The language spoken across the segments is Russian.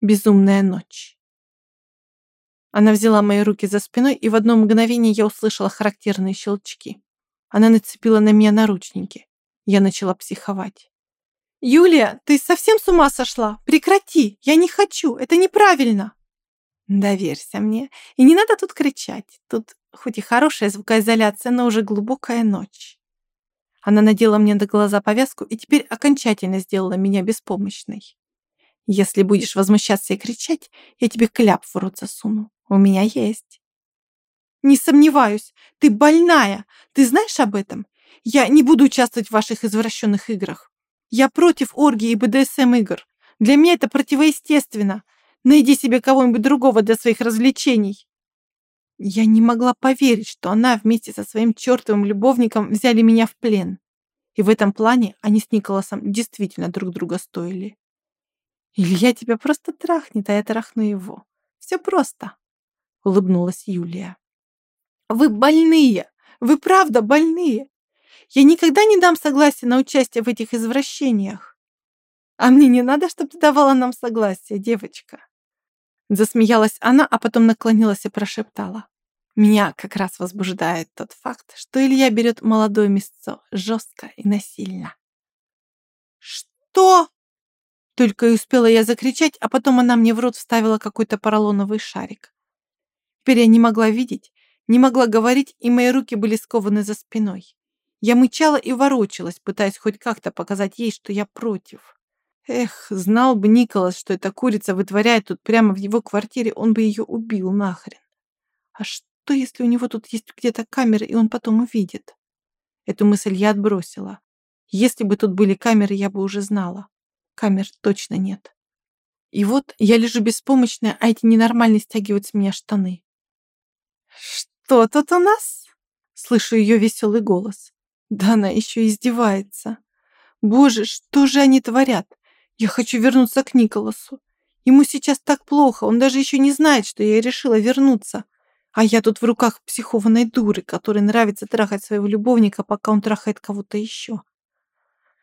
Безумная ночь. Она взяла мои руки за спиной, и в одно мгновение я услышала характерные щелчки. Она нацепила на меня наручники. Я начала психовать. «Юлия, ты совсем с ума сошла? Прекрати! Я не хочу! Это неправильно!» «Доверься мне. И не надо тут кричать. Тут хоть и хорошая звукоизоляция, но уже глубокая ночь». Она надела мне до глаза повязку и теперь окончательно сделала меня беспомощной. «Если будешь возмущаться и кричать, я тебе кляп в рот засуну. У меня есть». «Не сомневаюсь. Ты больная. Ты знаешь об этом? Я не буду участвовать в ваших извращенных играх. Я против оргии и БДСМ игр. Для меня это противоестественно. Найди себе кого-нибудь другого для своих развлечений. Я не могла поверить, что она вместе со своим чертовым любовником взяли меня в плен. И в этом плане они с Николасом действительно друг друга стоили. Илья тебя просто трахнет, а я трахну его. Все просто, улыбнулась Юлия. Вы больные! Вы правда больные! Я никогда не дам согласия на участие в этих извращениях. А мне не надо, чтобы ты давала нам согласие, девочка. Засмеялась она, а потом наклонилась и прошептала. Меня как раз возбуждает тот факт, что Илья берет молодое мясцо жестко и насильно. «Что?» Только и успела я закричать, а потом она мне в рот вставила какой-то поролоновый шарик. Теперь я не могла видеть, не могла говорить, и мои руки были скованы за спиной. Я мычала и ворочалась, пытаясь хоть как-то показать ей, что я против. Эх, знал бы Николас, что эта курица вытворяет тут прямо в его квартире, он бы ее убил нахрен. А что, если у него тут есть где-то камеры, и он потом увидит? Эту мысль я отбросила. Если бы тут были камеры, я бы уже знала. Камер точно нет. И вот я лежу беспомощная, а эти ненормальные стягивают с меня штаны. «Что тут у нас?» Слышу ее веселый голос. Да она еще издевается. Боже, что же они творят? Я хочу вернуться к Николасу. Ему сейчас так плохо, он даже еще не знает, что я решила вернуться. А я тут в руках психованной дуры, которой нравится трахать своего любовника, пока он трахает кого-то еще.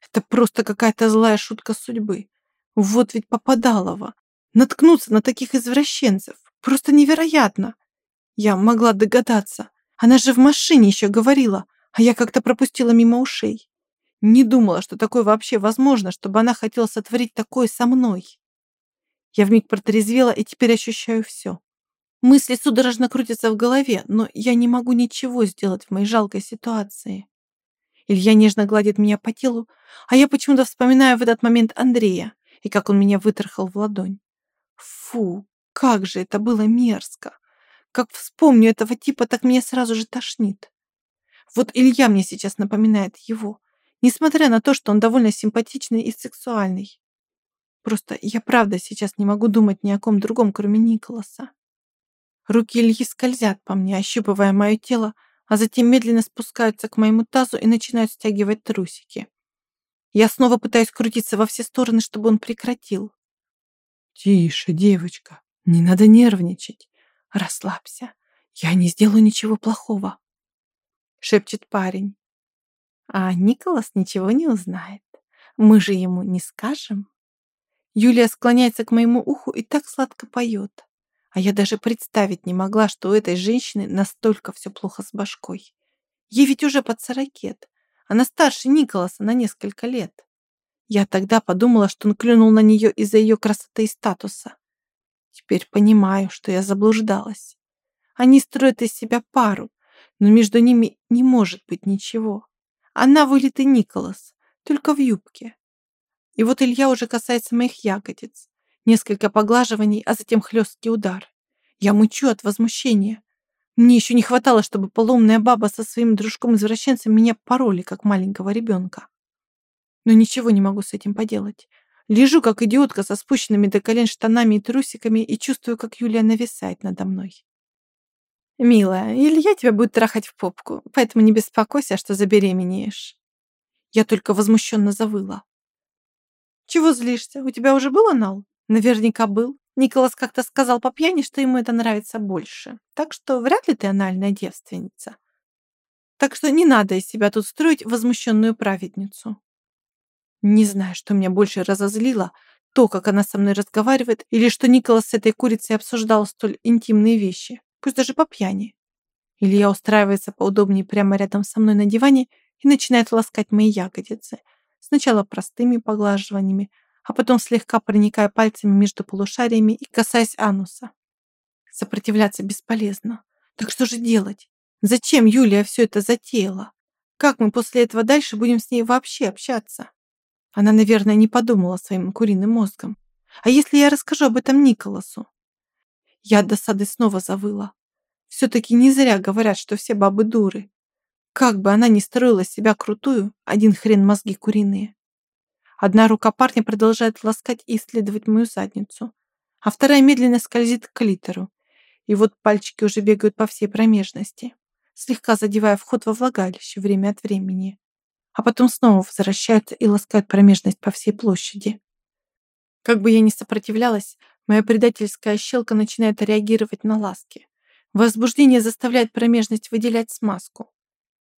Это просто какая-то злая шутка судьбы. Вот ведь попадалова. Наткнуться на таких извращенцев. Просто невероятно. Я могла догадаться. Она же в машине еще говорила а я как-то пропустила мимо ушей. Не думала, что такое вообще возможно, чтобы она хотела сотворить такое со мной. Я вмиг протрезвела и теперь ощущаю все. Мысли судорожно крутятся в голове, но я не могу ничего сделать в моей жалкой ситуации. Илья нежно гладит меня по телу, а я почему-то вспоминаю в этот момент Андрея и как он меня вытрахал в ладонь. Фу, как же это было мерзко. Как вспомню этого типа, так меня сразу же тошнит. Вот Илья мне сейчас напоминает его, несмотря на то, что он довольно симпатичный и сексуальный. Просто я правда сейчас не могу думать ни о ком другом, кроме Николаса. Руки Ильи скользят по мне, ощупывая мое тело, а затем медленно спускаются к моему тазу и начинают стягивать трусики. Я снова пытаюсь крутиться во все стороны, чтобы он прекратил. «Тише, девочка, не надо нервничать. Расслабься. Я не сделаю ничего плохого». — шепчет парень. А Николас ничего не узнает. Мы же ему не скажем. Юлия склоняется к моему уху и так сладко поет. А я даже представить не могла, что у этой женщины настолько все плохо с башкой. Ей ведь уже под сорокет. Она старше Николаса на несколько лет. Я тогда подумала, что он клюнул на нее из-за ее красоты и статуса. Теперь понимаю, что я заблуждалась. Они строят из себя пару, но между ними не может быть ничего. Она вылитый Николас, только в юбке. И вот Илья уже касается моих ягодиц. Несколько поглаживаний, а затем хлесткий удар. Я мучу от возмущения. Мне еще не хватало, чтобы поломная баба со своим дружком-извращенцем меня пороли, как маленького ребенка. Но ничего не могу с этим поделать. Лежу, как идиотка, со спущенными до колен штанами и трусиками и чувствую, как Юлия нависает надо мной. «Милая, Илья тебя будет трахать в попку, поэтому не беспокойся, что забеременеешь». Я только возмущенно завыла. «Чего злишься? У тебя уже был анал?» «Наверняка был. Николас как-то сказал по пьяни, что ему это нравится больше. Так что вряд ли ты анальная девственница. Так что не надо из себя тут строить возмущенную праведницу». Не знаю, что меня больше разозлило, то, как она со мной разговаривает, или что Николас с этой курицей обсуждал столь интимные вещи, пусть даже по пьяни. Илья устраивается поудобнее прямо рядом со мной на диване и начинает ласкать мои ягодицы. Сначала простыми поглаживаниями, а потом слегка проникая пальцами между полушариями и касаясь ануса. Сопротивляться бесполезно. Так что же делать? Зачем Юлия все это затеяла? Как мы после этого дальше будем с ней вообще общаться? Она, наверное, не подумала своим куриным мозгом. А если я расскажу об этом Николасу? Я от досады снова завыла. Все-таки не зря говорят, что все бабы дуры. Как бы она ни строила себя крутую, один хрен мозги куриные. Одна рука парня продолжает ласкать и исследовать мою задницу, а вторая медленно скользит к клитору. И вот пальчики уже бегают по всей промежности слегка задевая вход во влагалище время от времени, а потом снова возвращаются и ласкают промежность по всей площади. Как бы я ни сопротивлялась, моя предательская щелка начинает реагировать на ласки. Возбуждение заставляет промежность выделять смазку.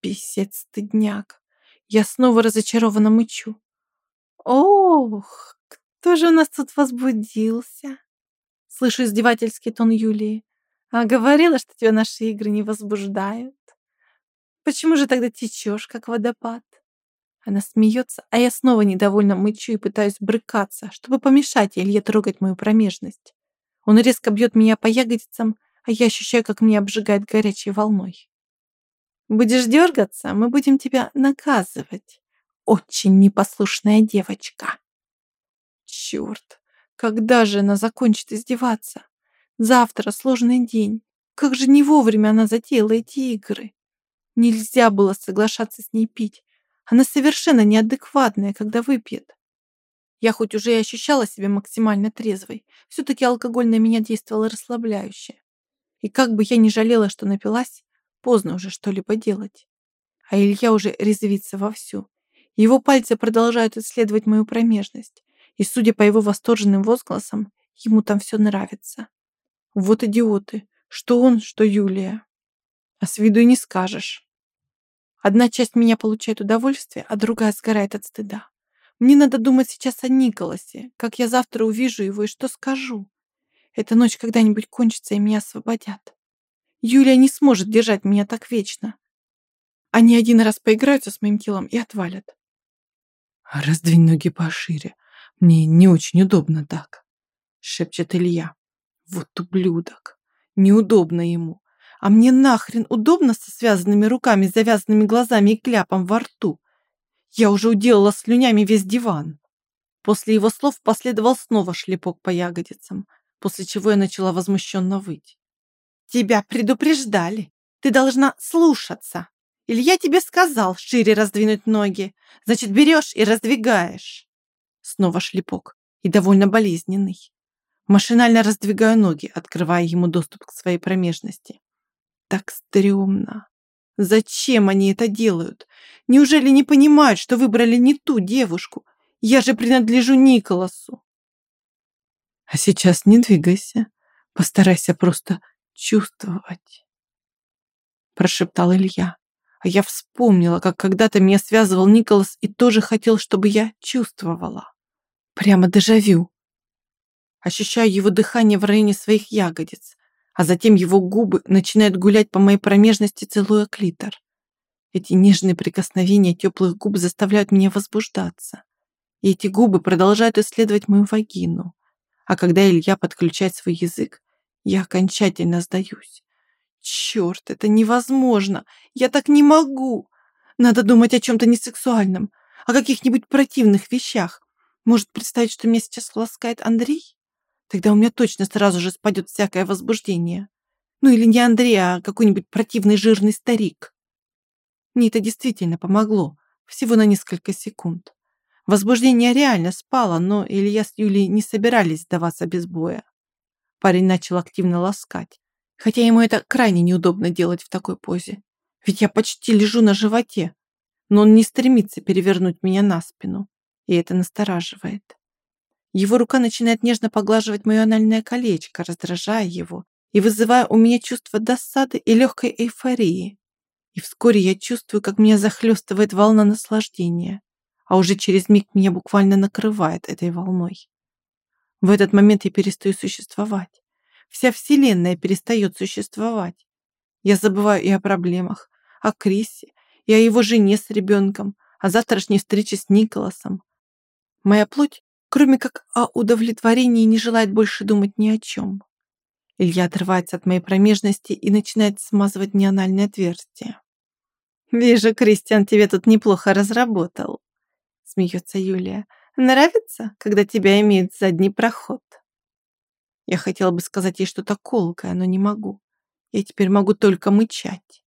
Писец стыдняк. Я снова разочарованно мычу. Ох, кто же у нас тут возбудился? Слышу издевательский тон Юлии. А говорила, что тебя наши игры не возбуждают. Почему же тогда течешь, как водопад? Она смеется, а я снова недовольно мычу и пытаюсь брыкаться, чтобы помешать Илье трогать мою промежность. Он резко бьет меня по ягодицам, а я ощущаю, как меня обжигает горячей волной. Будешь дергаться, мы будем тебя наказывать. Очень непослушная девочка. Черт, когда же она закончит издеваться? Завтра сложный день. Как же не вовремя она затеяла эти игры. Нельзя было соглашаться с ней пить. Она совершенно неадекватная, когда выпьет. Я хоть уже и ощущала себя максимально трезвой, все-таки алкоголь на меня действовал расслабляюще. И как бы я ни жалела, что напилась, поздно уже что-либо делать. А Илья уже резвится вовсю. Его пальцы продолжают исследовать мою промежность, и, судя по его восторженным возгласам, ему там все нравится. Вот идиоты. Что он, что Юлия. А с виду и не скажешь. Одна часть меня получает удовольствие, а другая сгорает от стыда. Мне надо думать сейчас о Николасе, как я завтра увижу его и что скажу. Эта ночь когда-нибудь кончится, и меня освободят. Юлия не сможет держать меня так вечно. Они один раз поиграются с моим телом и отвалят. «Раздвинь ноги пошире. Мне не очень удобно так», — шепчет Илья. Вот ублюдок. Неудобно ему. А мне нахрен удобно со связанными руками, завязанными глазами и кляпом во рту. Я уже уделала слюнями весь диван. После его слов последовал снова шлепок по ягодицам, после чего я начала возмущенно выть. «Тебя предупреждали. Ты должна слушаться. Или я тебе сказал шире раздвинуть ноги. Значит, берешь и раздвигаешь». Снова шлепок и довольно болезненный. Машинально раздвигаю ноги, открывая ему доступ к своей промежности. Так стрёмно. Зачем они это делают? Неужели не понимают, что выбрали не ту девушку? Я же принадлежу Николасу. А сейчас не двигайся. Постарайся просто чувствовать. Прошептал Илья. А я вспомнила, как когда-то меня связывал Николас и тоже хотел, чтобы я чувствовала. Прямо дежавю. Ощущаю его дыхание в районе своих ягодиц, а затем его губы начинают гулять по моей промежности, целуя клитор. Эти нежные прикосновения теплых губ заставляют меня возбуждаться. И эти губы продолжают исследовать мою вагину. А когда Илья подключает свой язык, я окончательно сдаюсь. Черт, это невозможно! Я так не могу! Надо думать о чем-то несексуальном, о каких-нибудь противных вещах. Может представить, что меня сейчас ласкает Андрей? Тогда у меня точно сразу же спадет всякое возбуждение. Ну или не Андрей, а какой-нибудь противный жирный старик. Мне это действительно помогло. Всего на несколько секунд. Возбуждение реально спало, но Илья с Юлей не собирались сдаваться без боя. Парень начал активно ласкать, хотя ему это крайне неудобно делать в такой позе. Ведь я почти лежу на животе, но он не стремится перевернуть меня на спину, и это настораживает. Его рука начинает нежно поглаживать мое анальное колечко, раздражая его и вызывая у меня чувство досады и легкой эйфории. И вскоре я чувствую, как меня захлестывает волна наслаждения, а уже через миг меня буквально накрывает этой волной. В этот момент я перестаю существовать. Вся Вселенная перестает существовать. Я забываю и о проблемах, о Крисе, и о его жене с ребенком, о завтрашней встрече с Николасом. Моя плоть, кроме как о удовлетворении, не желает больше думать ни о чем. Илья отрывается от моей промежности и начинает смазывать неональное отверстие. «Вижу, Кристиан тебе тут неплохо разработал», — смеется Юлия. «Нравится, когда тебя имеют задний проход?» Я хотела бы сказать ей что-то колкое, но не могу. Я теперь могу только мычать.